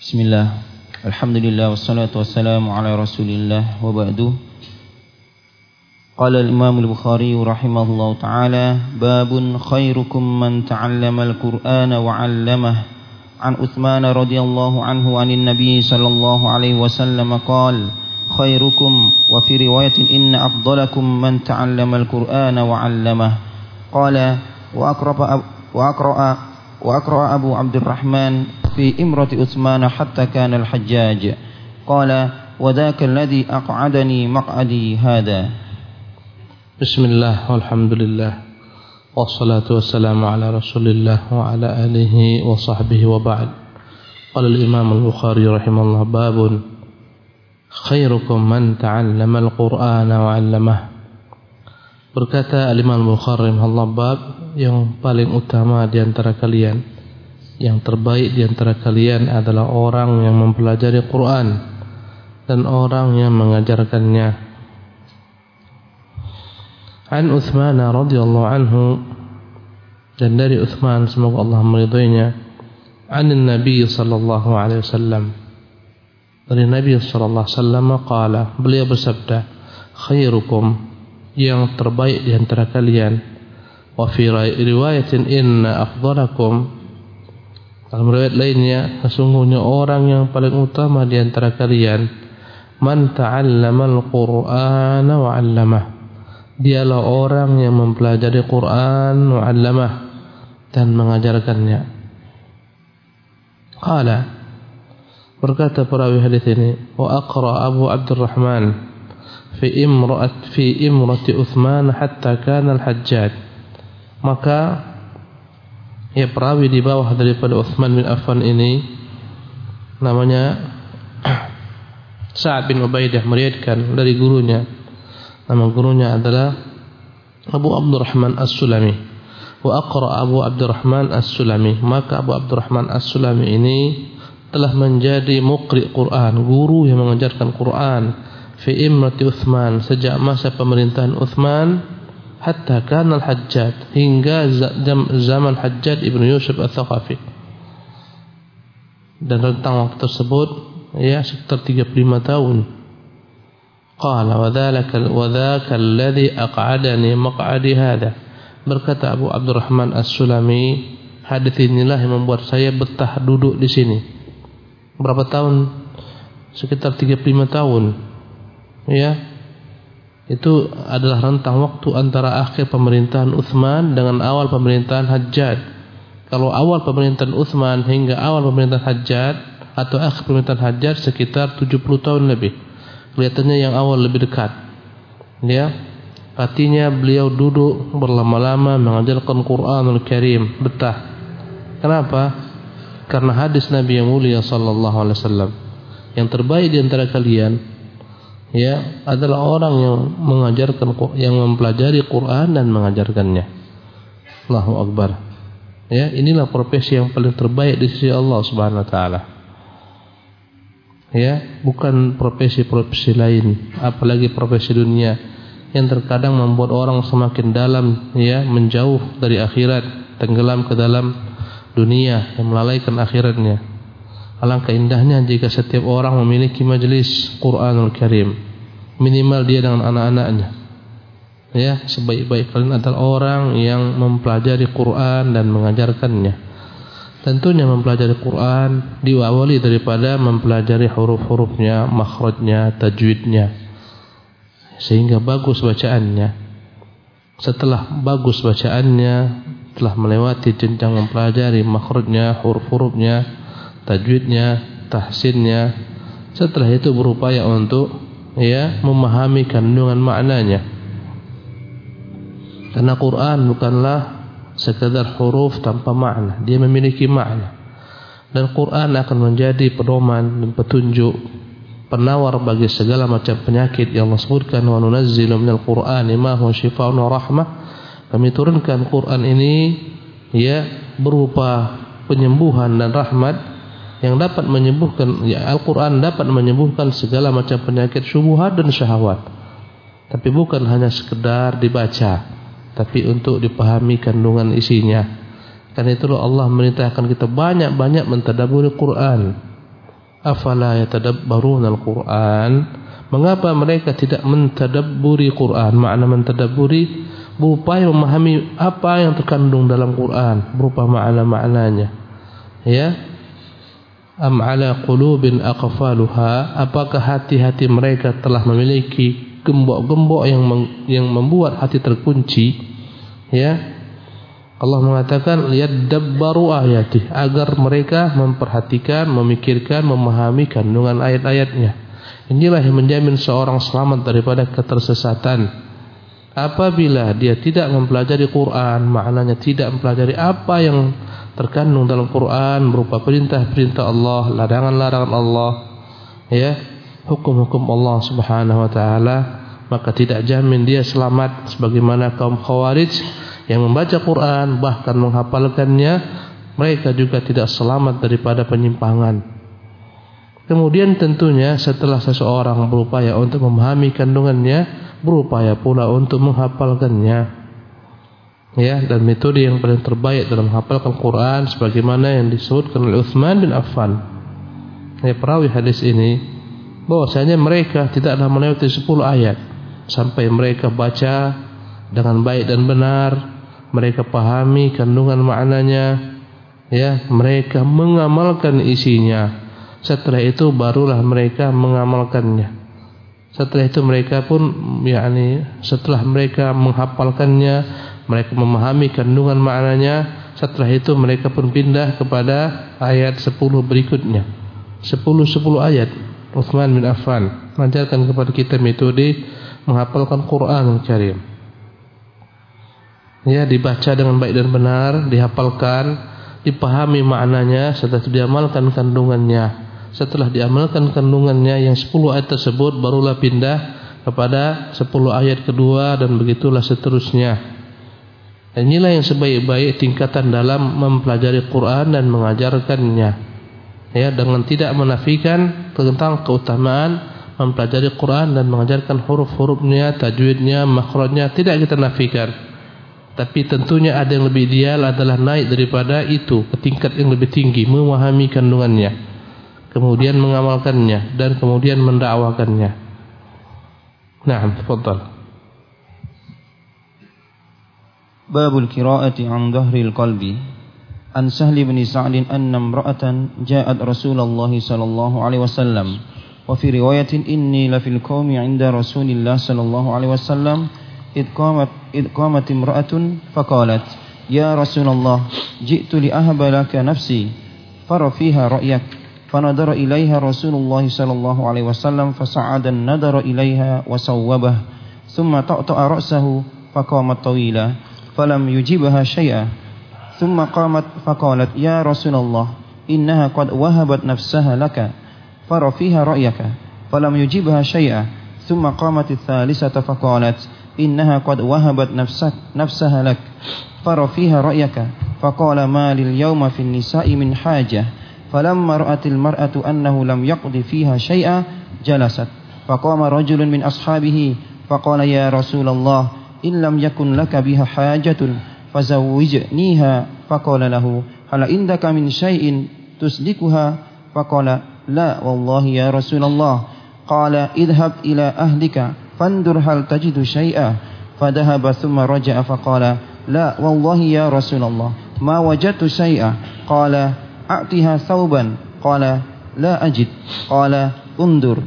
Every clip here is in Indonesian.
بسم الله الحمد لله والصلاة والسلام على رسول الله وبعد قال الإمام البخاري رحمه الله تعالى باب خيركم من تعلم القرآن وعلمه عن عثمان رضي الله عنه عن النبي صلى الله عليه وسلم قال خيركم وفي رواية إن أفضلكم من تعلم القرآن وعلمه قال وأقرأ, وأقرأ, وأقرأ أبو عبد الرحمن في إمرة أثمان حتى كان الحجاج. قال وذاك الذي أقعدني مقعدي هذا. بسم الله والحمد لله والصلاة والسلام على رسول الله وعلى آله وصحبه وبعد. قال الإمام البخاري رحمه الله باب man ta'allama al-Qur'ana wa 'allamah. Berkata Al-Imam Bukhari Allah bab yang paling utama di antara kalian, yang terbaik di antara kalian adalah orang yang mempelajari Quran dan orang yang mengajarkannya. An Uthman radhiyallahu anhu dan dari Uthman semoga Allah meridainya an Nabi sallallahu alaihi wasallam. Dari Nabi sallallahu alaihi wasallam beliau bersabda khairukum yang terbaik di antara kalian. Wa fi riwayatin inna afdalakum dalam riwayat lainnya sesungguhnya orang yang paling utama di antara kalian man ta'allama al-Qur'ana wa 'allamah dialah orang yang mempelajari Quran wa 'allamah dan mengajarkannya qala Berkata perawi hadis ini, wa aqra Abu Abdurrahman fi imra'at fi imrati Uthman hatta kana al-Hajjaj. Maka ya perawi di bawah daripada Uthman bin Affan ini namanya Sa'ad bin Ubaidah meriwayatkan dari gurunya. Nama gurunya adalah Abu Abdurrahman As-Sulami. Wa aqra Abu Abdurrahman As-Sulami. Maka Abu Abdurrahman As-Sulami ini telah menjadi muqri Quran, guru yang mengajarkan Quran fi imrati Uthman sejak masa pemerintahan Uthman hatta kana al-Hajjaj hingga zaman Hajjaj ibnu Yusuf al-Thaqafi. Dan rentang waktu tersebut ya sekitar 35 tahun. Qala wa dzalika wa dzaka alladhi aq'adani maq'adi hadha. Berkata Abu Abdurrahman As-Sulami, hadis inilah yang membuat saya betah duduk di sini berapa tahun? Sekitar 35 tahun. Ya. Itu adalah rentang waktu antara akhir pemerintahan Uthman dengan awal pemerintahan Hajjaj. Kalau awal pemerintahan Uthman hingga awal pemerintahan Hajjaj atau akhir pemerintahan Hajjaj sekitar 70 tahun lebih. Kelihatannya yang awal lebih dekat. Ya. Artinya beliau duduk berlama-lama mengajarkan Quranul Karim, betah. Kenapa? karena hadis Nabi yang mulia sallallahu alaihi wasallam yang terbaik di antara kalian ya adalah orang yang mengajarkan yang mempelajari Quran dan mengajarkannya. Allahu akbar. Ya, inilah profesi yang paling terbaik di sisi Allah Subhanahu wa taala. Ya, bukan profesi-profesi lain, apalagi profesi dunia yang terkadang membuat orang semakin dalam ya, menjauh dari akhirat, tenggelam ke dalam dunia yang melalaikan akhiratnya. Alangkah indahnya jika setiap orang memiliki majelis Quranul Karim. Minimal dia dengan anak-anaknya. Ya, sebaik-baik kalian adalah orang yang mempelajari Quran dan mengajarkannya. Tentunya mempelajari Quran diawali daripada mempelajari huruf-hurufnya, makhrajnya, tajwidnya. Sehingga bagus bacaannya. Setelah bagus bacaannya, telah melewati jenjang mempelajari makhrajnya, huruf-hurufnya, tajwidnya, tahsinnya. Setelah itu berupaya untuk ya memahami kandungan maknanya. Karena Quran bukanlah sekadar huruf tanpa makna, dia memiliki makna. Dan Quran akan menjadi pedoman dan petunjuk penawar bagi segala macam penyakit yang Allah sebutkan wa nunazzilu minal qur'ani ma huwa syifaa'un wa rahmah kami turunkan Quran ini ya berupa penyembuhan dan rahmat yang dapat menyembuhkan ya Al-Qur'an dapat menyembuhkan segala macam penyakit syubhat dan syahwat. Tapi bukan hanya sekedar dibaca, tapi untuk dipahami kandungan isinya. Karena itulah Allah merintahkan kita banyak-banyak mentadabburi Quran. afala yatadabbaruna al-Qur'an mengapa mereka tidak mentadabburi Quran makna mentadabburi berupaya memahami apa yang terkandung dalam Quran berupa makna-maknanya ya am ala qulubin aqfaluha apakah hati-hati mereka telah memiliki gembok-gembok yang yang membuat hati terkunci ya Allah mengatakan liyadabbaru ayati agar mereka memperhatikan, memikirkan, memahami kandungan ayat-ayatnya. Inilah yang menjamin seorang selamat daripada ketersesatan. Apabila dia tidak mempelajari Quran, maknanya tidak mempelajari apa yang terkandung dalam Quran berupa perintah-perintah Allah, larangan-larangan Allah, ya, hukum-hukum Allah Subhanahu wa taala, maka tidak jamin dia selamat sebagaimana kaum Khawarij yang membaca Quran bahkan menghafalkannya mereka juga tidak selamat daripada penyimpangan. Kemudian tentunya setelah seseorang berupaya untuk memahami kandungannya, berupaya pula untuk menghafalkannya. Ya, dan metode yang paling terbaik dalam menghafalkan Quran sebagaimana yang disebutkan oleh Utsman bin Affan. Ya, perawi hadis ini bahwasanya mereka tidaklah melewati 10 ayat. Sampai mereka baca dengan baik dan benar mereka pahami kandungan maknanya ya mereka mengamalkan isinya. Setelah itu barulah mereka mengamalkannya. Setelah itu mereka pun yakni setelah mereka menghafalkannya mereka memahami kandungan maknanya. Setelah itu mereka pun pindah kepada ayat 10 berikutnya. 10 10 ayat. Uthman bin Affan mengajarkan kepada kita metode menghafalkan Quran Karim. Ya dibaca dengan baik dan benar, dihafalkan, dipahami maknanya, setelah itu diamalkan kandungannya. Setelah diamalkan kandungannya yang 10 ayat tersebut barulah pindah kepada 10 ayat kedua dan begitulah seterusnya. Inilah yang sebaik-baik tingkatan dalam mempelajari Quran dan mengajarkannya. Ya, dengan tidak menafikan tentang keutamaan mempelajari Quran dan mengajarkan huruf-hurufnya, tajwidnya, makhrajnya tidak kita nafikan. Tapi tentunya ada yang lebih ideal adalah naik daripada itu ke tingkat yang lebih tinggi, memahami kandungannya, kemudian mengamalkannya dan kemudian mendakwakannya. Nah, tafadhal. باب القراءة عن ظهر القلب. عن سهل بن سعد أن امرأة جاءت رسول الله صلى الله عليه وسلم. وفي رواية إني لفي القوم عند رسول الله صلى الله عليه وسلم. إذ قامت, إذ قامت امرأة فقالت يا رسول الله جئت لأهب لك نفسي فرفيها رأيك. فنظر إليها رسول الله صلى الله عليه وسلم فصعد النظر إليها وصوبه ثم طأطأ رأسه فقامت طويلا فلم يجيبها شيئا. ثم قامت فقالت يا رسول الله إنها قد وهبت نفسها لك فر فيها رأيك. فلم يجيبها شيئا. ثم قامت الثالثة فقالت إنها قد وهبت نفسك نفسها لك فر فيها رأيك. فقال ما لليوم في النساء من حاجة. فلما رأت المرأة أنه لم يقض فيها شيئا جلست. فقام رجل من أصحابه فقال يا رسول الله إن لم يكن لك بها حاجة فزوجنيها. فقال له هل عندك من شيء تسلكها؟ فقال لا والله يا رسول الله. قال اذهب إلى أهلك فانظر هل تجد شيئا. فذهب ثم رجع فقال لا والله يا رسول الله ما وجدت شيئا. قال أعطها ثوبا. قال لا أجد. قال انظر.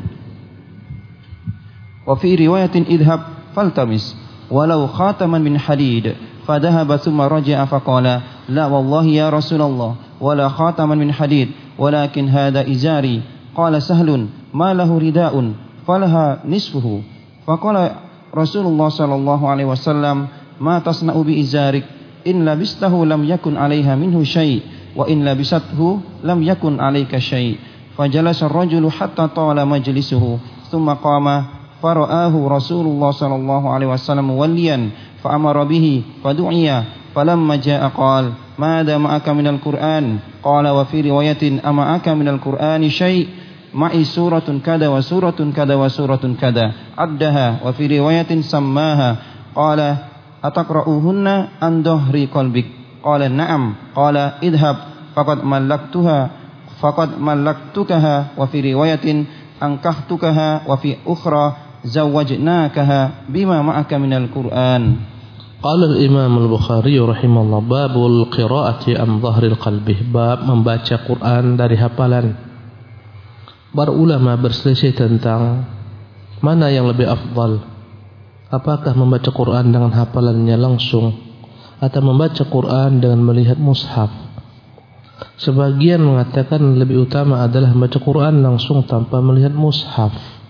وفي رواية اذهب فالتمس. ولو خاتما من حديد فذهب ثم رجع فقال لا والله يا رسول الله ولا خاتما من حديد ولكن هذا إزاري. قال سهل ما له رداء فلها نصفه. فقال رسول الله صلى الله عليه وسلم ما تصنع بإزارك إن لبسته لم يكن عليها منه شيء وإن لبسته لم يكن عليك شيء. فجلس الرجل حتى طال مجلسه ثم قام فرآه رسول الله صلى الله عليه وسلم وليا فأمر به فدعي فلما جاء قال ماذا معك من القرآن؟ قال وفي رواية أمعك من القرآن شيء؟ معي سورة كذا وسورة كذا وسورة كذا. عدها وفي رواية سماها. قال أتقرؤهن عن ظهر قلبك؟ قال نعم. قال اذهب. فقد ملكتها. wa fi riwayatin ankahtukaha wa fi ukhra zawwajnakaha bima ma'aka minal Qur'an Qala al-Imam al-Bukhari rahimahullah babul qiraati am dhahril qalbi bab membaca Quran dari hafalan. Para ulama berselisih tentang mana yang lebih afdal. Apakah membaca Quran dengan hafalannya langsung atau membaca Quran dengan melihat mushaf? Sebagian mengatakan lebih utama adalah membaca Quran langsung tanpa melihat mushaf.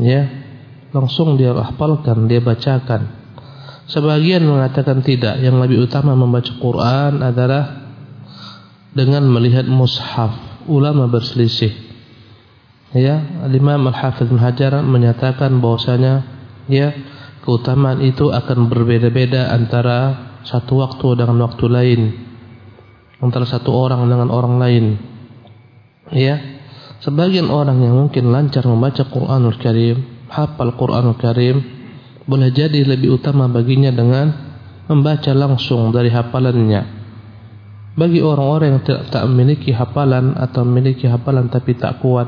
Ya, langsung dia hafalkan, dia bacakan. Sebagian mengatakan tidak, yang lebih utama membaca Quran adalah dengan melihat mushaf. Ulama berselisih. Ya, Imam Al-Hafidz Ibnu Hajar menyatakan bahwasanya ya keutamaan itu akan berbeda-beda antara satu waktu dengan waktu lain. Antara satu orang dengan orang lain. Ya. Sebagian orang yang mungkin lancar membaca Quranul Karim hafal Quran Karim boleh jadi lebih utama baginya dengan membaca langsung dari hafalannya. Bagi orang-orang yang tidak tak memiliki hafalan atau memiliki hafalan tapi tak kuat,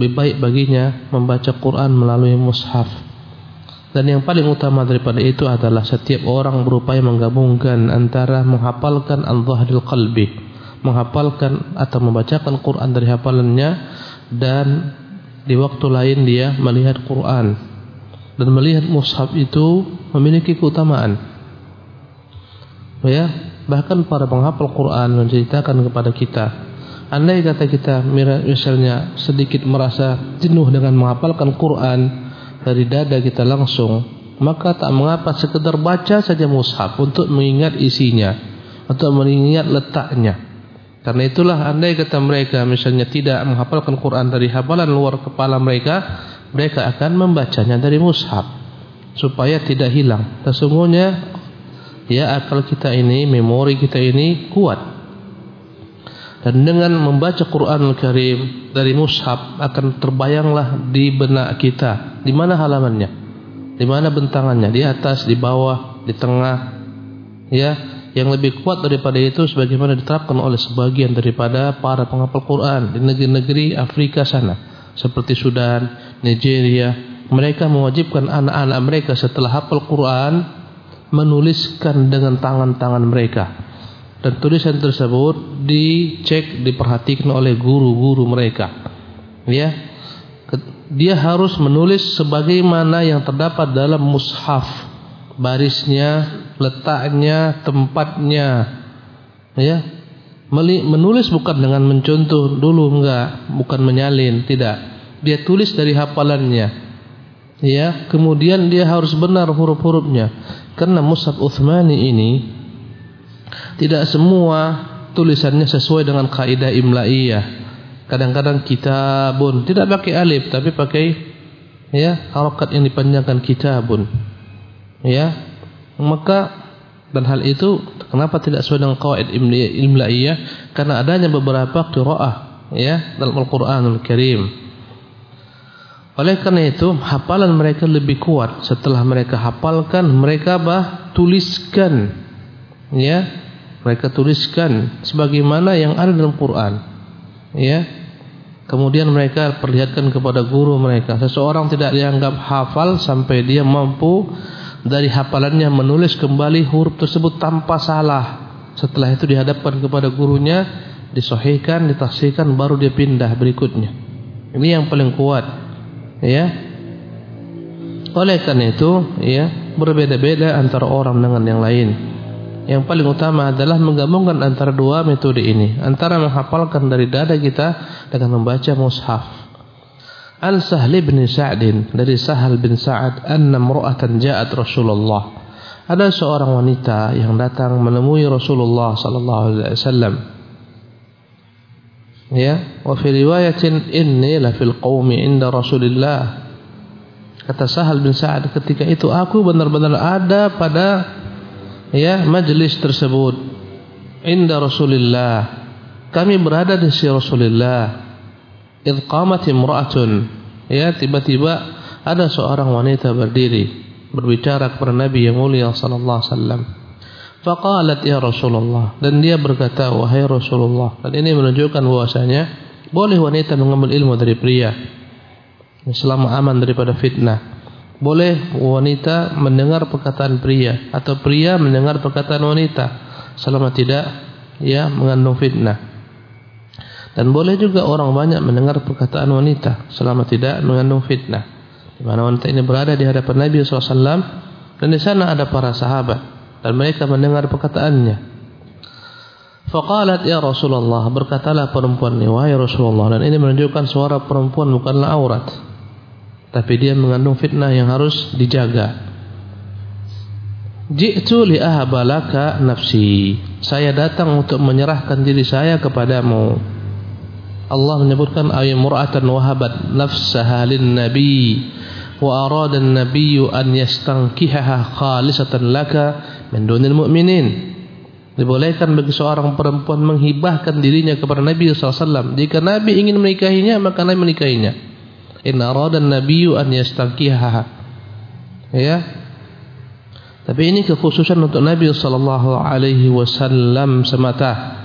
lebih baik baginya membaca Quran melalui mushaf. Dan yang paling utama daripada itu adalah setiap orang berupaya menggabungkan antara menghafalkan al-dhahril qalbi, menghafalkan atau membacakan Quran dari hafalannya dan di waktu lain dia melihat Quran dan melihat mushaf itu memiliki keutamaan. Ya, bahkan para penghafal Quran menceritakan kepada kita, andai kata kita misalnya sedikit merasa jenuh dengan menghafalkan Quran dari dada kita langsung, maka tak mengapa sekedar baca saja mushaf untuk mengingat isinya, atau mengingat letaknya. Karena itulah andai kata mereka misalnya tidak menghafalkan Quran dari hafalan luar kepala mereka, mereka akan membacanya dari mushaf supaya tidak hilang. Sesungguhnya ya akal kita ini, memori kita ini kuat. Dan dengan membaca Quran Al-Karim dari mushaf akan terbayanglah di benak kita di mana halamannya, di mana bentangannya, di atas, di bawah, di tengah, ya yang lebih kuat daripada itu sebagaimana diterapkan oleh sebagian daripada para penghafal Quran di negeri-negeri Afrika sana seperti Sudan, Nigeria. Mereka mewajibkan anak-anak mereka setelah hafal Quran menuliskan dengan tangan-tangan mereka. Dan tulisan tersebut dicek diperhatikan oleh guru-guru mereka. Ya. Dia harus menulis sebagaimana yang terdapat dalam mushaf barisnya, letaknya, tempatnya. Ya. Menulis bukan dengan mencontoh dulu enggak, bukan menyalin, tidak. Dia tulis dari hafalannya. Ya, kemudian dia harus benar huruf-hurufnya. Karena Musab Uthmani ini tidak semua tulisannya sesuai dengan kaidah imlaiyah. Kadang-kadang kitabun tidak pakai alif tapi pakai ya harokat yang dipanjangkan kitabun ya. Maka dan hal itu kenapa tidak sesuai dengan qawaid imlaiyah karena adanya beberapa qiraah ya dalam Al-Qur'anul Karim. Oleh karena itu hafalan mereka lebih kuat. Setelah mereka hafalkan mereka bah tuliskan ya. Mereka tuliskan sebagaimana yang ada dalam Quran ya. Kemudian mereka perlihatkan kepada guru mereka seseorang tidak dianggap hafal sampai dia mampu dari hafalannya menulis kembali huruf tersebut tanpa salah. Setelah itu dihadapkan kepada gurunya, disohikan, ditafsirkan, baru dia pindah berikutnya. Ini yang paling kuat. Ya. Oleh karena itu, ya, berbeda-beda antara orang dengan yang lain. Yang paling utama adalah menggabungkan antara dua metode ini, antara menghafalkan dari dada kita dengan membaca mushaf. An Sahl bin Sa'd dari Sahal bin Sa'ad anna imra'atan ja'at Rasulullah. Ada seorang wanita yang datang menemui Rasulullah sallallahu alaihi wasallam. Ya, wa fi riwayatin inni la fil qaumi inda Rasulillah. Kata Sahal bin Sa'ad ketika itu aku benar-benar ada pada ya majelis tersebut inda Rasulillah. Kami berada di sisi Rasulullah idh qamat imra'atun ya tiba-tiba ada seorang wanita berdiri berbicara kepada Nabi yang mulia sallallahu alaihi wasallam Faqalat ya Rasulullah dan dia berkata wahai Rasulullah dan ini menunjukkan bahwasanya boleh wanita mengambil ilmu dari pria selama aman daripada fitnah. Boleh wanita mendengar perkataan pria atau pria mendengar perkataan wanita selama tidak ya mengandung fitnah. Dan boleh juga orang banyak mendengar perkataan wanita selama tidak mengandung fitnah. Di mana wanita ini berada di hadapan Nabi SAW dan di sana ada para sahabat dan mereka mendengar perkataannya. Faqalat ya Rasulullah berkatalah perempuan ini wahai Rasulullah dan ini menunjukkan suara perempuan bukanlah aurat tapi dia mengandung fitnah yang harus dijaga. Ji'tu li ahabalaka nafsi. Saya datang untuk menyerahkan diri saya kepadamu. Allah menyebutkan ayat mur'atan wahabat nafsaha lin nabi wa arada an-nabiy an yastankihaha khalisatan laka min dunil mu'minin. Dibolehkan bagi seorang perempuan menghibahkan dirinya kepada Nabi SAW jika Nabi ingin menikahinya maka Nabi menikahinya. In arada an-nabiy an yastankihaha. Ya. Tapi ini kekhususan untuk Nabi sallallahu alaihi wasallam semata.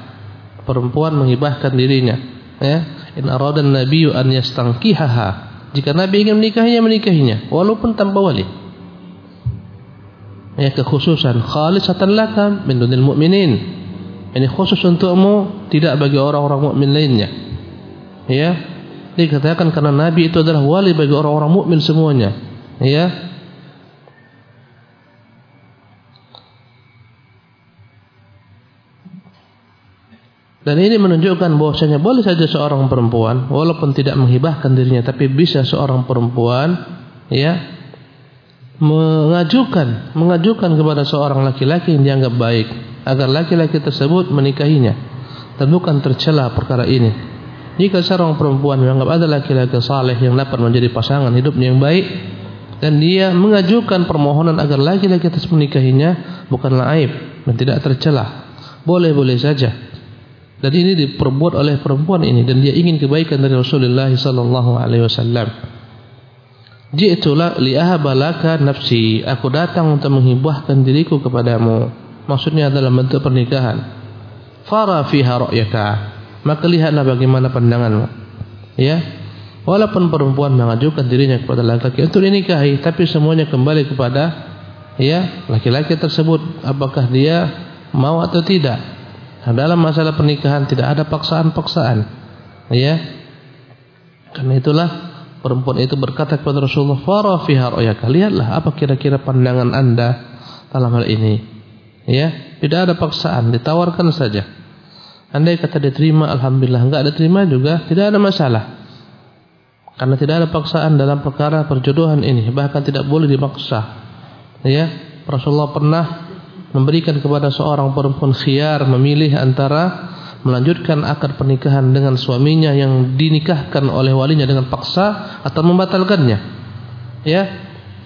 Perempuan menghibahkan dirinya ya in arada an-nabiy an yastankihaha jika Nabi ingin menikahinya, menikahinya. Walaupun tanpa wali. Ya kekhususan. Khalisatan laka min dunil mu'minin. Ini khusus untukmu, tidak bagi orang-orang mukmin lainnya. Ya. Dikatakan karena Nabi itu adalah wali bagi orang-orang mukmin semuanya. Ya. Dan ini menunjukkan bahwasanya boleh saja seorang perempuan walaupun tidak menghibahkan dirinya tapi bisa seorang perempuan ya mengajukan mengajukan kepada seorang laki-laki yang dianggap baik agar laki-laki tersebut menikahinya dan bukan tercela perkara ini. Jika seorang perempuan menganggap ada laki-laki saleh yang dapat menjadi pasangan hidupnya yang baik dan dia mengajukan permohonan agar laki-laki tersebut menikahinya bukanlah aib dan tidak tercela. Boleh-boleh saja. Dan ini diperbuat oleh perempuan ini dan dia ingin kebaikan dari Rasulullah sallallahu alaihi wasallam. Ji'tu li ahabalaka nafsi. Aku datang untuk menghibahkan diriku kepadamu. Maksudnya adalah bentuk pernikahan. Fara fiha ra'yaka. Maka lihatlah bagaimana pandanganmu. Ya. Walaupun perempuan mengajukan dirinya kepada laki-laki untuk dinikahi, tapi semuanya kembali kepada ya laki-laki tersebut apakah dia mau atau tidak. Nah, dalam masalah pernikahan tidak ada paksaan-paksaan. Ya. Karena itulah perempuan itu berkata kepada Rasulullah, "Fara fiha Lihatlah apa kira-kira pandangan Anda dalam hal ini. Ya, tidak ada paksaan, ditawarkan saja. Andai kata diterima, alhamdulillah. Enggak diterima juga tidak ada masalah. Karena tidak ada paksaan dalam perkara perjodohan ini, bahkan tidak boleh dimaksa. Ya, Rasulullah pernah memberikan kepada seorang perempuan khiar memilih antara melanjutkan akad pernikahan dengan suaminya yang dinikahkan oleh walinya dengan paksa atau membatalkannya. Ya,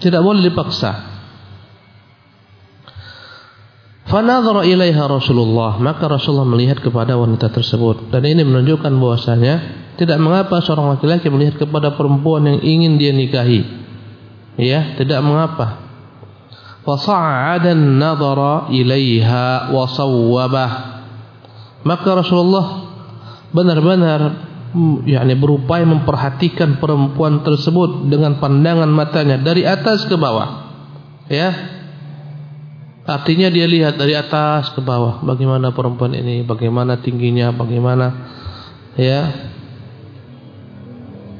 tidak boleh dipaksa. Fanadhara ilaiha Rasulullah, maka Rasulullah melihat kepada wanita tersebut dan ini menunjukkan bahwasanya tidak mengapa seorang laki-laki melihat kepada perempuan yang ingin dia nikahi. Ya, tidak mengapa an-nadhara ilaiha wa sawwabah maka Rasulullah benar-benar yakni berupaya memperhatikan perempuan tersebut dengan pandangan matanya dari atas ke bawah. Ya. Artinya dia lihat dari atas ke bawah. Bagaimana perempuan ini? Bagaimana tingginya? Bagaimana? Ya.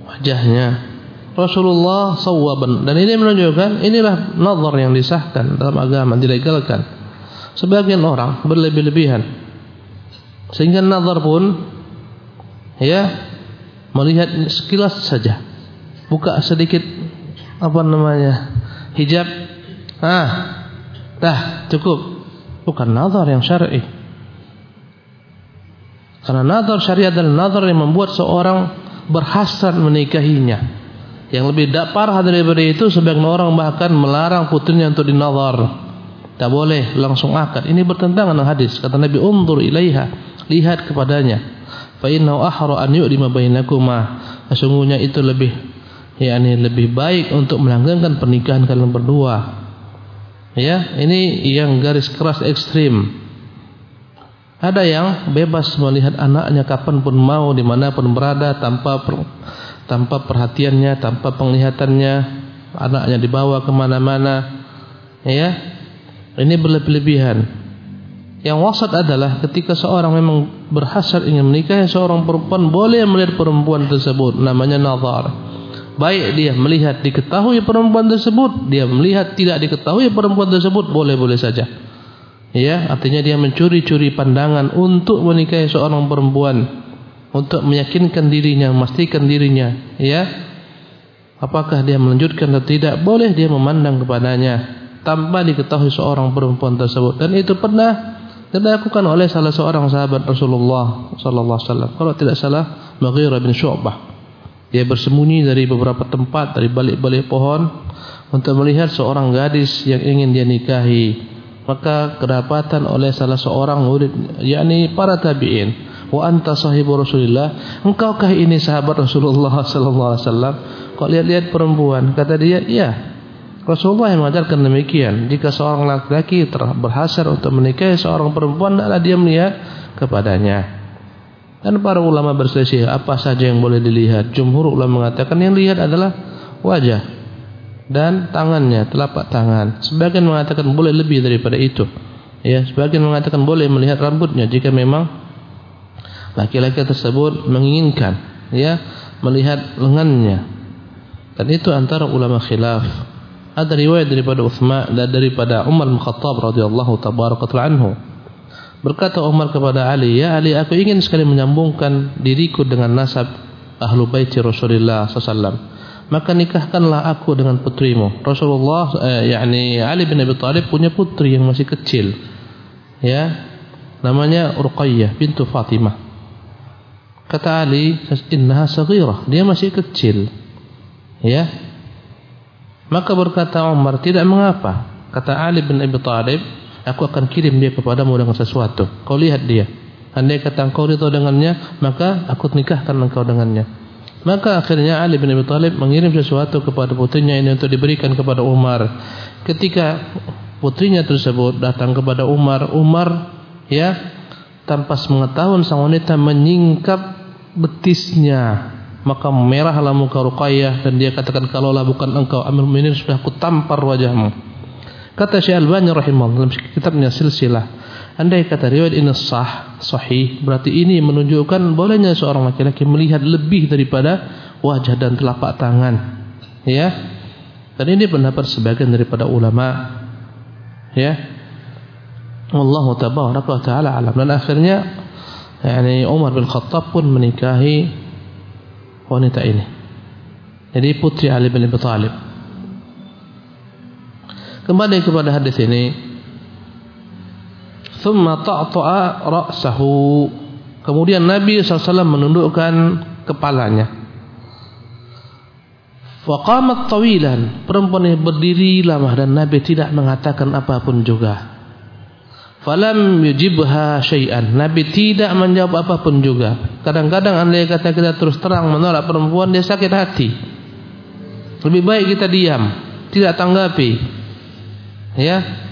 Wajahnya Rasulullah sawaban dan ini menunjukkan inilah nazar yang disahkan dalam agama dilegalkan sebagian orang berlebih-lebihan. Sehingga nazar pun ya melihat sekilas saja. Buka sedikit apa namanya hijab. Ah dah cukup. Bukan nazar yang syar'i. Karena nazar syariat adalah nazar yang membuat seorang berhasrat menikahinya yang lebih parah daripada itu sebagian orang bahkan melarang putrinya untuk dinazar. Tak boleh langsung akad. Ini bertentangan dengan hadis. Kata Nabi, "Unzur ilaiha." Lihat kepadanya. Fa innahu ahra an yu'lima bainakuma. Sesungguhnya itu lebih yakni lebih baik untuk melanggengkan pernikahan kalian berdua. Ya, ini yang garis keras ekstrim. Ada yang bebas melihat anaknya kapan pun mau, di mana pun berada, tanpa per, tanpa perhatiannya, tanpa penglihatannya, anaknya dibawa ke mana-mana. Ya, ini berlebihan. Yang wasat adalah ketika seorang memang berhasrat ingin menikah seorang perempuan boleh melihat perempuan tersebut, namanya nazar. Baik dia melihat diketahui perempuan tersebut, dia melihat tidak diketahui perempuan tersebut boleh-boleh saja. Ya, artinya dia mencuri-curi pandangan untuk menikahi seorang perempuan untuk meyakinkan dirinya, memastikan dirinya, ya. Apakah dia melanjutkan atau tidak? Boleh dia memandang kepadanya tanpa diketahui seorang perempuan tersebut. Dan itu pernah dilakukan oleh salah seorang sahabat Rasulullah sallallahu alaihi wasallam. Kalau tidak salah, Mughirah bin Syu'bah. Dia bersembunyi dari beberapa tempat, dari balik-balik pohon untuk melihat seorang gadis yang ingin dia nikahi maka kedapatan oleh salah seorang murid yakni para tabi'in wa anta sahibu Rasulillah. Engkaukah ini sahabat Rasulullah sallallahu alaihi wasallam? Kok lihat-lihat perempuan? Kata dia iya. Rasulullah yang mengajarkan demikian. Jika seorang laki-laki berhasil untuk menikahi seorang perempuan adalah dia melihat kepadanya. Dan para ulama berselisih apa saja yang boleh dilihat? Jumhur ulama mengatakan yang lihat adalah wajah dan tangannya, telapak tangan. Sebagian mengatakan boleh lebih daripada itu. Ya, sebagian mengatakan boleh melihat rambutnya jika memang laki-laki tersebut menginginkan ya melihat lengannya. Dan itu antara ulama khilaf. Ada riwayat daripada Utsman dan daripada Umar bin Khattab radhiyallahu tabaraka anhu. Berkata Umar kepada Ali, "Ya Ali, aku ingin sekali menyambungkan diriku dengan nasab ahlu baiti Rasulullah sallallahu maka nikahkanlah aku dengan putrimu. Rasulullah eh, yakni Ali bin Abi Thalib punya putri yang masih kecil. Ya. Namanya Ruqayyah bintu Fatimah. Kata Ali, "Innaha saghirah." Dia masih kecil. Ya. Maka berkata Umar, "Tidak mengapa." Kata Ali bin Abi Thalib, "Aku akan kirim dia kepadamu dengan sesuatu. Kau lihat dia. Andai kata engkau ridho dengannya, maka aku nikahkan engkau dengannya." Maka akhirnya Ali bin Abi Thalib mengirim sesuatu kepada putrinya ini untuk diberikan kepada Umar. Ketika putrinya tersebut datang kepada Umar, Umar ya tanpa sepengetahuan sang wanita menyingkap betisnya. Maka merahlah muka Ruqayyah dan dia katakan kalaulah bukan engkau Amir Mu'minin sudah aku tampar wajahmu. Kata Syekh Al-Bani rahimahullah dalam kitabnya Silsilah Andai kata riwayat ini sah, sahih, berarti ini menunjukkan bolehnya seorang laki-laki melihat lebih daripada wajah dan telapak tangan. Ya. Dan ini pendapat sebagian daripada ulama. Ya. Allah tabaraka taala alam. Dan akhirnya yakni Umar bin Khattab pun menikahi wanita ini. Jadi putri Ali bin Abi Thalib. Kembali kepada hadis ini, thumma ta'ta'a ra'sahu kemudian Nabi SAW menundukkan kepalanya faqamat tawilan perempuan ini berdiri lama dan Nabi tidak mengatakan apa pun juga falam yujibha syai'an Nabi tidak menjawab apa pun juga kadang-kadang andai kata kita terus terang menolak perempuan dia sakit hati lebih baik kita diam tidak tanggapi ya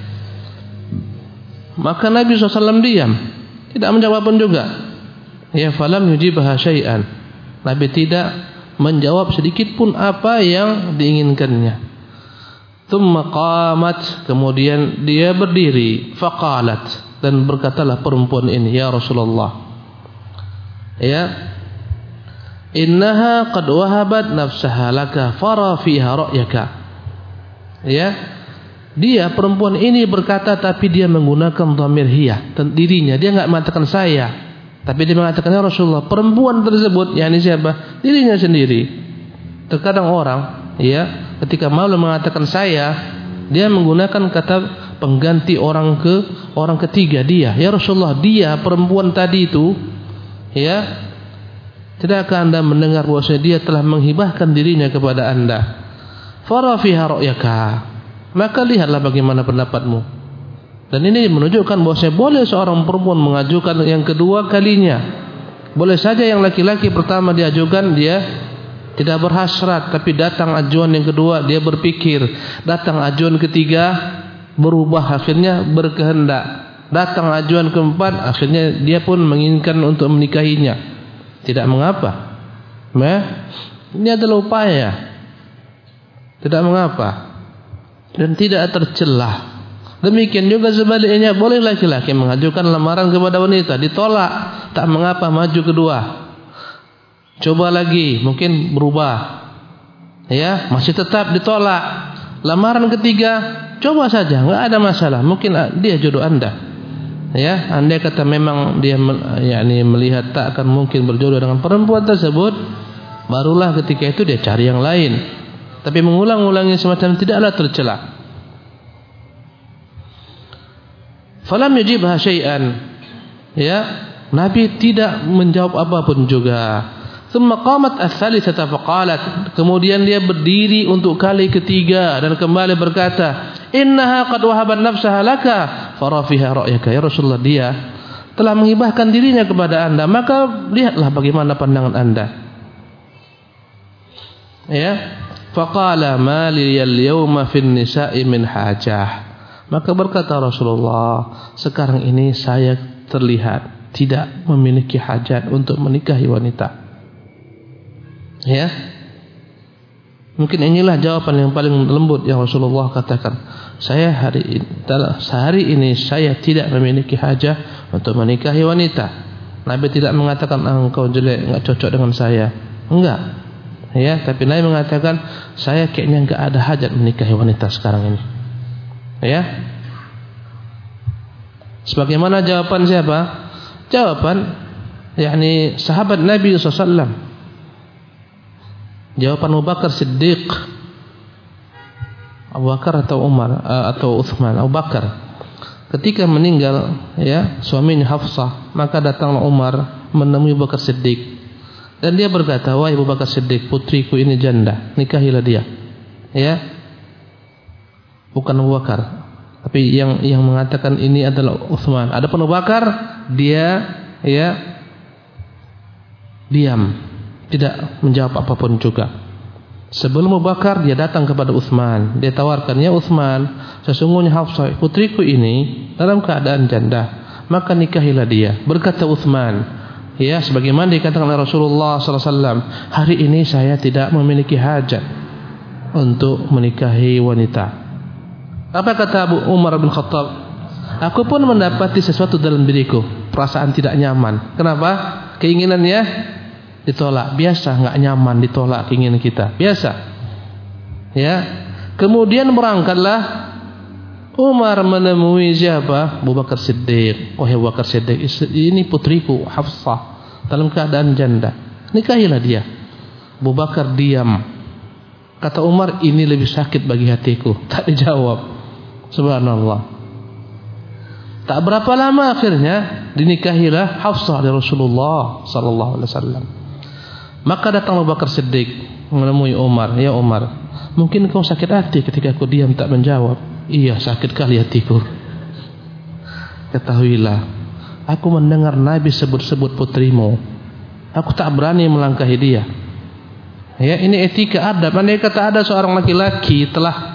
maka Nabi SAW diam, tidak menjawab pun juga. Ya falam yujibah syai'an. Nabi tidak menjawab sedikit pun apa yang diinginkannya. Thumma qamat, kemudian dia berdiri, faqalat dan berkatalah perempuan ini, ya Rasulullah. Ya. Innaha qad wahabat nafsaha laka fara fiha ra'yaka. Ya, dia perempuan ini berkata tapi dia menggunakan dhamir hiya dirinya. Dia enggak mengatakan saya. Tapi dia mengatakan ya Rasulullah, perempuan tersebut yakni siapa? Dirinya sendiri. Terkadang orang ya ketika malu mengatakan saya, dia menggunakan kata pengganti orang ke orang ketiga dia. Ya Rasulullah, dia perempuan tadi itu ya Tidakkah anda mendengar bahwasanya dia telah menghibahkan dirinya kepada anda? Fara fiha maka lihatlah bagaimana pendapatmu. Dan ini menunjukkan bahwa saya boleh seorang perempuan mengajukan yang kedua kalinya. Boleh saja yang laki-laki pertama diajukan dia tidak berhasrat tapi datang ajuan yang kedua dia berpikir, datang ajuan ketiga berubah akhirnya berkehendak. Datang ajuan keempat akhirnya dia pun menginginkan untuk menikahinya. Tidak mengapa. Nah, ini adalah upaya. Tidak mengapa. Dan tidak tercelah. Demikian juga sebaliknya. Boleh laki-laki mengajukan lamaran kepada wanita ditolak. Tak mengapa maju kedua coba lagi mungkin berubah. Ya masih tetap ditolak. Lamaran ketiga coba saja nggak ada masalah. Mungkin dia jodoh anda. Ya anda kata memang dia yakni melihat tak akan mungkin berjodoh dengan perempuan tersebut barulah ketika itu dia cari yang lain. Tapi mengulang-ulangnya semacam tidaklah tercela. Falam yajibha syai'an. Ya nabi tidak menjawab apa pun juga Thumma qamat ats-tsalitsata faqalat. Kemudian dia berdiri untuk kali ketiga dan kembali berkata, "Innaha qad wahabat nafsaha laka, farafiha ra'yaka." Ya Rasulullah, dia telah mengibahkan dirinya kepada Anda, maka lihatlah bagaimana pandangan Anda. Ya. Faqala ma liyal yawma fin nisa'i min hajah. Maka berkata Rasulullah, sekarang ini saya terlihat tidak memiliki hajat untuk menikahi wanita. Ya. Mungkin inilah jawaban yang paling lembut yang Rasulullah katakan. Saya hari sehari ini saya tidak memiliki hajah untuk menikahi wanita. Nabi tidak mengatakan ah, engkau jelek, enggak cocok dengan saya. Enggak. Ya, tapi Nabi mengatakan saya kayaknya enggak ada hajat menikahi wanita sekarang ini. Ya. Sebagaimana jawaban siapa? Jawaban yakni sahabat Nabi sallallahu alaihi wasallam Jawaban Abu Bakar Siddiq Abu Bakar atau Umar uh, atau Uthman Abu Bakar. Ketika meninggal ya suaminya Hafsah maka datanglah Umar menemui Abu Bakar Siddiq. Dan dia berkata wahai Abu Bakar Siddiq putriku ini janda nikahilah dia. Ya. Bukan Abu Bakar tapi yang yang mengatakan ini adalah Uthman. Ada Abu Bakar dia ya diam tidak menjawab apa pun juga. Sebelum Abu Bakar dia datang kepada Uthman. Dia tawarkan, "Ya Uthman, sesungguhnya Hafsah putriku ini dalam keadaan janda, maka nikahilah dia." Berkata Uthman, ya sebagaimana dikatakan oleh Rasulullah SAW, "Hari ini saya tidak memiliki hajat untuk menikahi wanita." Apa kata Abu Umar bin Khattab? Aku pun mendapati sesuatu dalam diriku, perasaan tidak nyaman. Kenapa? Keinginannya ditolak. Biasa nggak nyaman ditolak keinginan kita. Biasa. Ya. Kemudian berangkatlah Umar menemui siapa? Abu Bakar Siddiq. Wahai Abu Bakar Siddiq ini putriku Hafsah. Dalam keadaan janda. Nikahilah dia. Abu Bakar diam. Kata Umar ini lebih sakit bagi hatiku. Tak dijawab. Subhanallah. Tak berapa lama akhirnya dinikahilah Hafsah dari Rasulullah sallallahu alaihi wasallam. Maka datang Abu Bakar Siddiq menemui Umar, "Ya Umar, mungkin kau sakit hati ketika aku diam tak menjawab." "Iya, sakit kali hatiku." Ketahuilah, aku mendengar Nabi sebut-sebut putrimu. Aku tak berani melangkahi dia. Ya, ini etika adab. Andai kata ada seorang laki-laki telah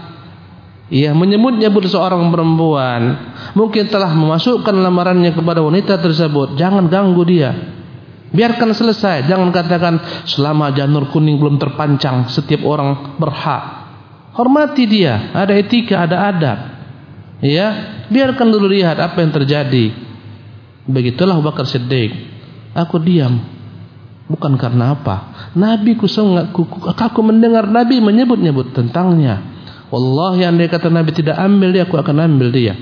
Ya menyebut-nyebut seorang perempuan Mungkin telah memasukkan lamarannya kepada wanita tersebut Jangan ganggu dia Biarkan selesai, jangan katakan selama janur kuning belum terpancang setiap orang berhak. Hormati dia, ada etika, ada adab. Ya, biarkan dulu lihat apa yang terjadi. Begitulah Bakar Siddiq. Aku diam. Bukan karena apa? Nabi ku aku mendengar Nabi menyebut-nyebut tentangnya. Wallahi andai kata Nabi tidak ambil dia, aku akan ambil dia.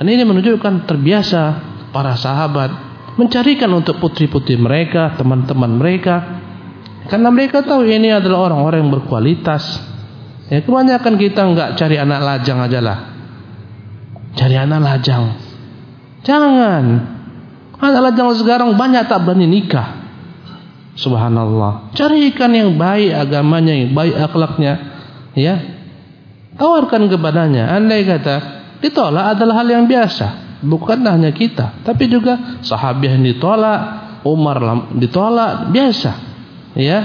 Dan ini menunjukkan terbiasa para sahabat mencarikan untuk putri-putri mereka, teman-teman mereka. Karena mereka tahu ini adalah orang-orang yang berkualitas. Ya, kebanyakan kita enggak cari anak lajang aja lah. Cari anak lajang. Jangan. Anak lajang sekarang banyak tak berani nikah. Subhanallah. Carikan yang baik agamanya, yang baik akhlaknya. Ya. Tawarkan kepadanya. Andai kata ditolak adalah hal yang biasa bukan hanya kita, tapi juga sahabat yang ditolak, Umar ditolak, biasa. Ya.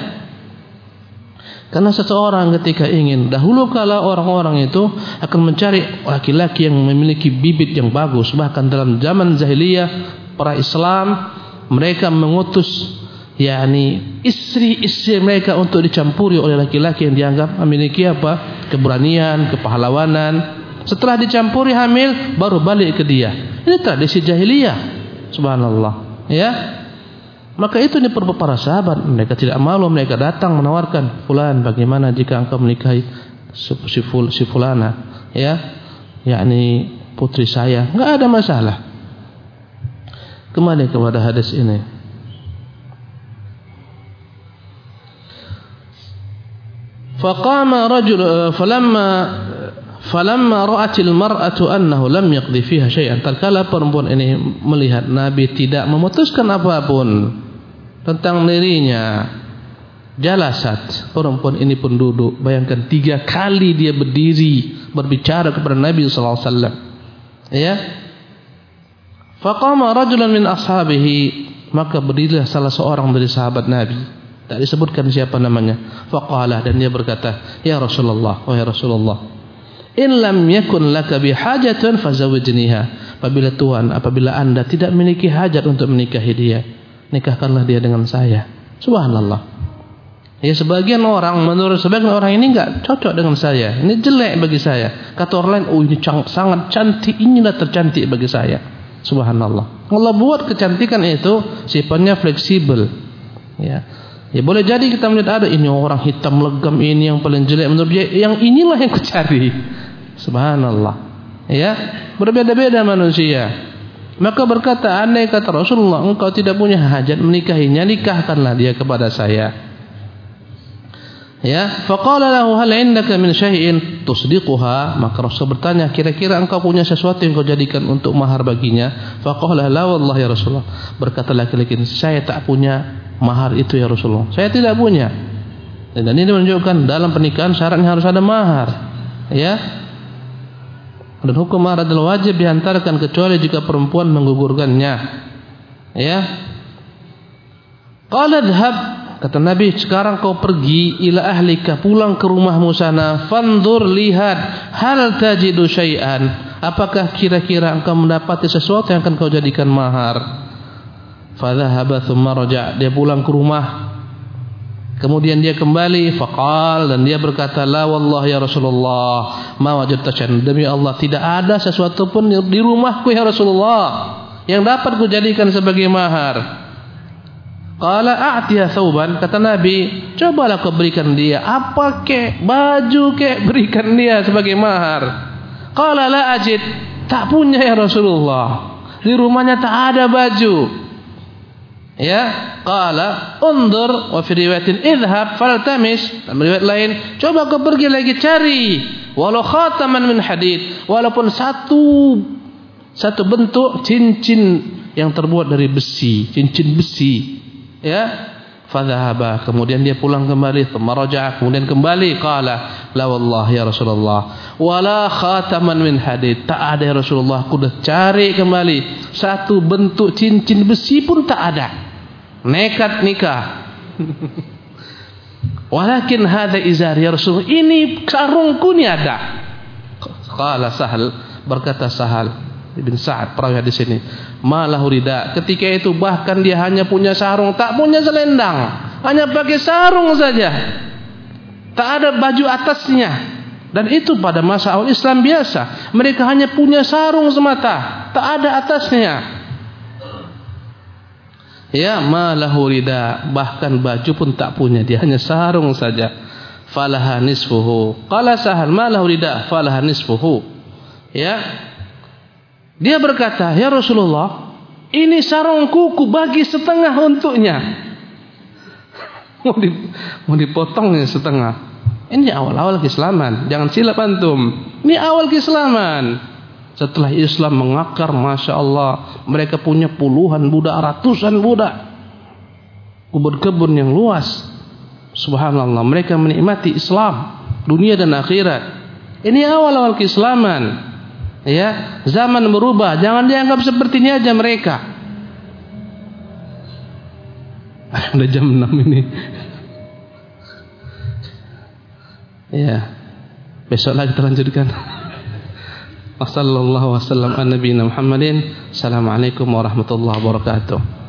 Karena seseorang ketika ingin dahulu kala orang-orang itu akan mencari laki-laki yang memiliki bibit yang bagus. Bahkan dalam zaman jahiliyah para Islam mereka mengutus yakni istri-istri mereka untuk dicampuri oleh laki-laki yang dianggap memiliki apa? keberanian, kepahlawanan. Setelah dicampuri hamil baru balik ke dia. Ini tradisi jahiliyah. Subhanallah. Ya. Maka itu ini para sahabat, mereka tidak malu, mereka datang menawarkan, "Fulan, bagaimana jika engkau menikahi si, ful, si fulana?" Ya. Yakni putri saya. Enggak ada masalah. Kembali kepada hadis ini. Faqama rajul falamma Falamma ra'atil mar'atu annahu lam yaqdi fiha syai'an. Tatkala perempuan ini melihat Nabi tidak memutuskan apa pun tentang dirinya, jalasat. Perempuan ini pun duduk. Bayangkan tiga kali dia berdiri berbicara kepada Nabi sallallahu alaihi wasallam. Ya. Faqama rajulan min ashabihi, maka berdirilah salah seorang dari sahabat Nabi. Tak disebutkan siapa namanya. Faqala dan dia berkata, "Ya Rasulullah, wahai Rasulullah, In lam yakun laka bihajatun fazawijniha. Apabila Tuhan, apabila Anda tidak memiliki hajat untuk menikahi dia, nikahkanlah dia dengan saya. Subhanallah. Ya sebagian orang menurut sebagian orang ini enggak cocok dengan saya. Ini jelek bagi saya. Kata orang lain, "Oh, ini sangat cantik, inilah tercantik bagi saya." Subhanallah. Allah buat kecantikan itu sifatnya fleksibel. Ya. Ya boleh jadi kita melihat ada ini orang hitam legam ini yang paling jelek menurut dia, yang inilah yang kucari. Subhanallah. Ya, berbeda-beda manusia. Maka berkata, andai kata Rasulullah, engkau tidak punya hajat menikahinya, nikahkanlah dia kepada saya. Ya, faqala lahu hal indaka min syai'in tusdiquha? Maka Rasul bertanya, kira-kira engkau punya sesuatu yang kau jadikan untuk mahar baginya? Faqala la wallahi ya Rasulullah. Berkata laki-laki, saya tak punya mahar itu ya Rasulullah. Saya tidak punya. Dan ini menunjukkan dalam pernikahan syaratnya harus ada mahar. Ya, dan hukum mahar adalah wajib dihantarkan kecuali jika perempuan menggugurkannya. Ya. Qala dhab kata Nabi sekarang kau pergi ila ahlika pulang ke rumahmu sana fandur lihat hal tajidu syai'an apakah kira-kira engkau mendapati sesuatu yang akan kau jadikan mahar fadhahaba thumma raja dia pulang ke rumah Kemudian dia kembali faqal dan dia berkata la ya Rasulullah ma wajadta demi Allah tidak ada sesuatu pun di rumahku ya Rasulullah yang dapat ku jadikan sebagai mahar. Qala a'tiha thawban kata Nabi cobalah kau berikan dia apa ke baju ke berikan dia sebagai mahar. Qala la ajid tak punya ya Rasulullah di rumahnya tak ada baju. Ya, qala undur wa fi riwayatin idhhab faltamis. Dalam riwayat lain, coba kau pergi lagi cari walau khataman min hadid, walaupun satu satu bentuk cincin yang terbuat dari besi, cincin besi. Ya. Fadhahaba, kemudian dia pulang kembali, thumma kemudian kembali qala, la wallah ya Rasulullah, wala khataman min hadid. Tak ada ya Rasulullah, aku dah cari kembali. Satu bentuk cincin besi pun tak ada nekat nikah. Walakin hadza izar ya Rasul. Ini sarungku ni ada. Qala Sahal berkata Sahal bin Sa'ad perawi di sini. Malahu rida. Ketika itu bahkan dia hanya punya sarung, tak punya selendang. Hanya pakai sarung saja. Tak ada baju atasnya. Dan itu pada masa awal Islam biasa. Mereka hanya punya sarung semata. Tak ada atasnya. Ya malahu rida bahkan baju pun tak punya dia hanya sarung saja. Falaha nisfuhu. Qala sahal malahu rida falaha nisfuhu. Ya. Dia berkata, "Ya Rasulullah, ini sarungku ku bagi setengah untuknya." mau, di, mau dipotong ya setengah. Ini awal-awal keislaman. Jangan silap antum. Ini awal keislaman. Setelah Islam mengakar, masya Allah, mereka punya puluhan budak, ratusan budak, kebun-kebun yang luas. Subhanallah, mereka menikmati Islam, dunia dan akhirat. Ini awal-awal keislaman. Ya, zaman berubah, jangan dianggap seperti ini aja mereka. Ada jam 6 ini. Ya. Besok lagi kita lanjutkan. Wassallallahu wasallam an nabiyina Muhammadin. Assalamualaikum warahmatullahi wabarakatuh.